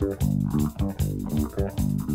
Thank you.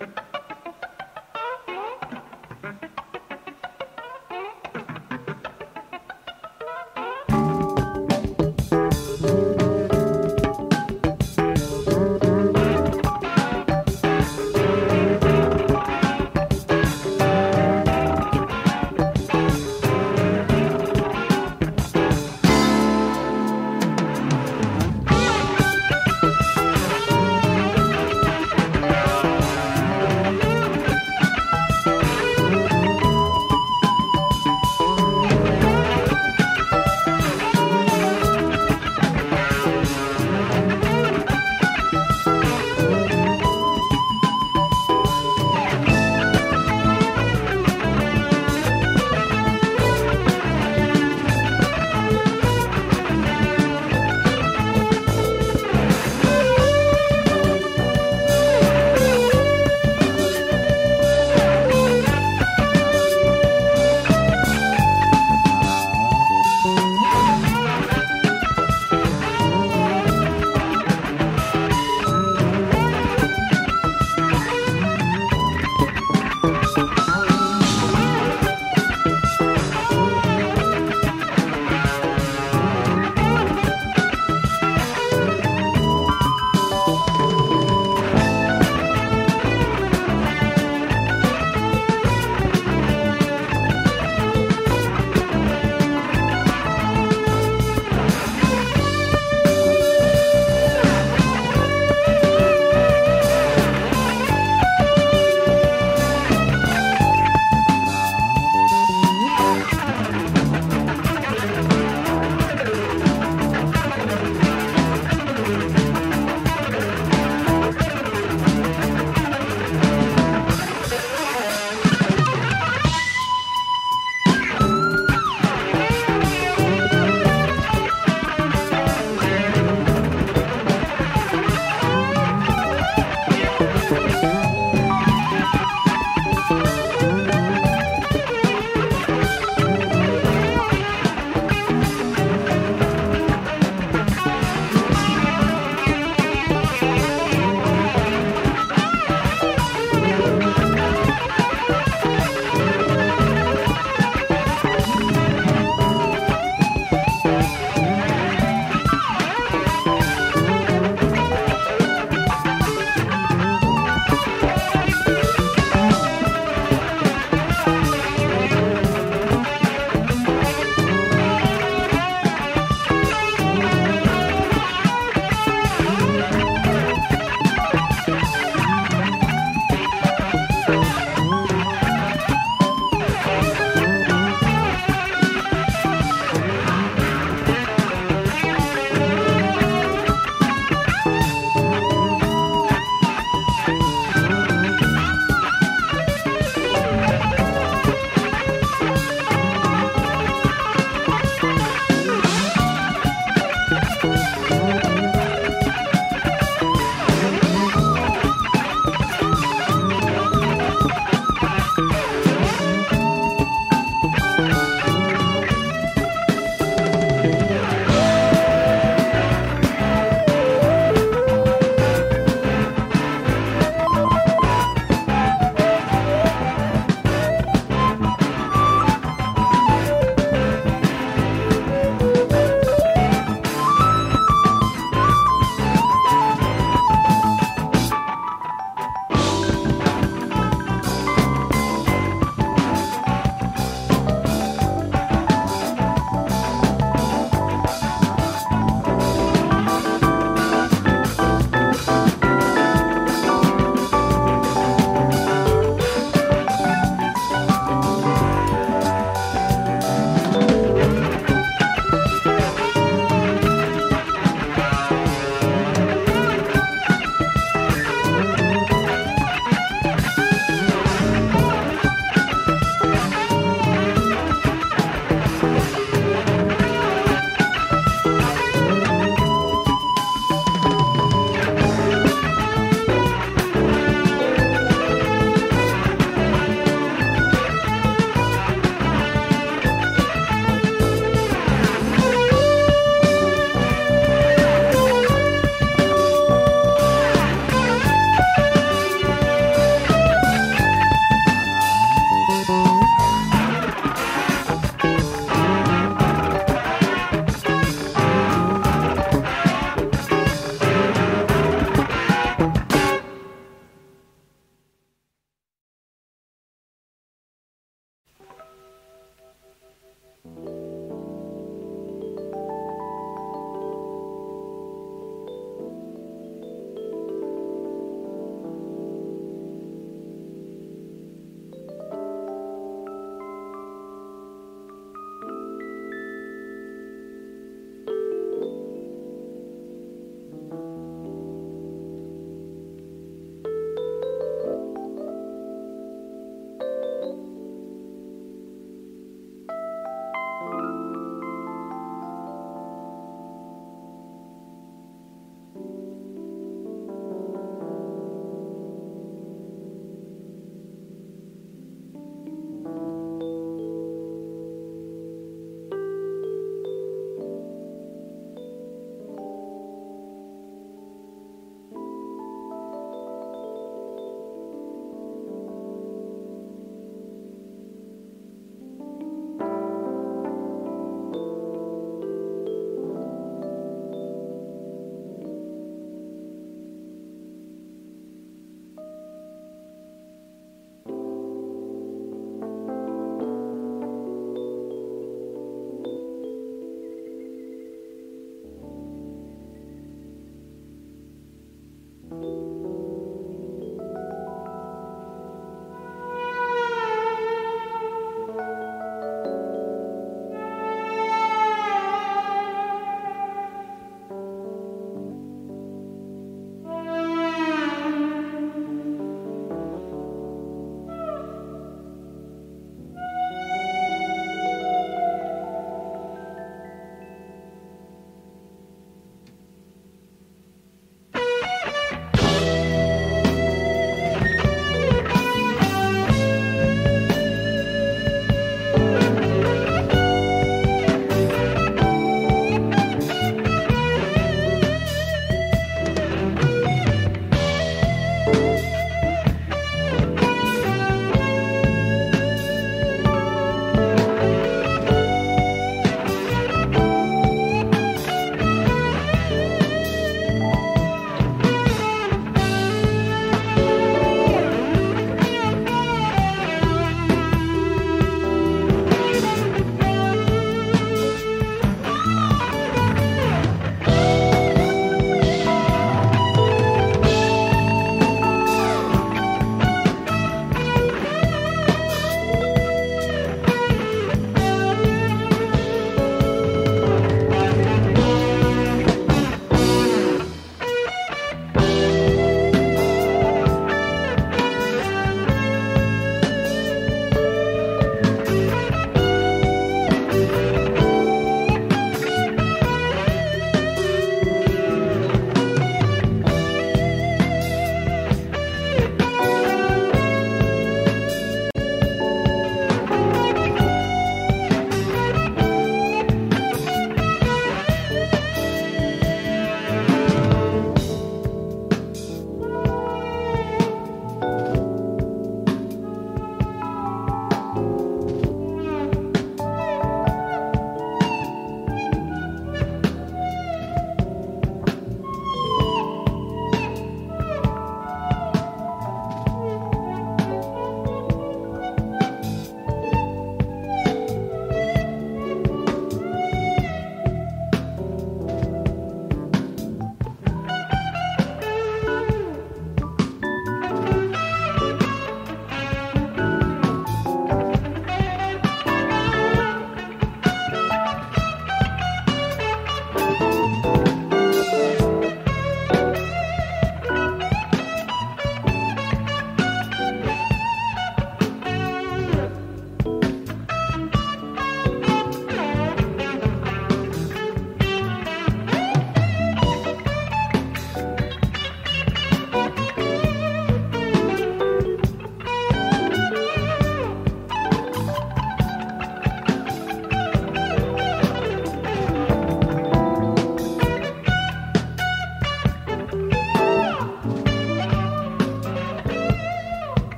Ha ha ha.